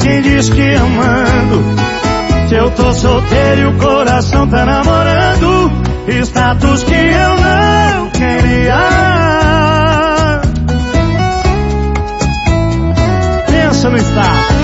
quem diz que amando. Se eu tô solteiro e o coração tá namorando, status que eu não queria. Pensa no status.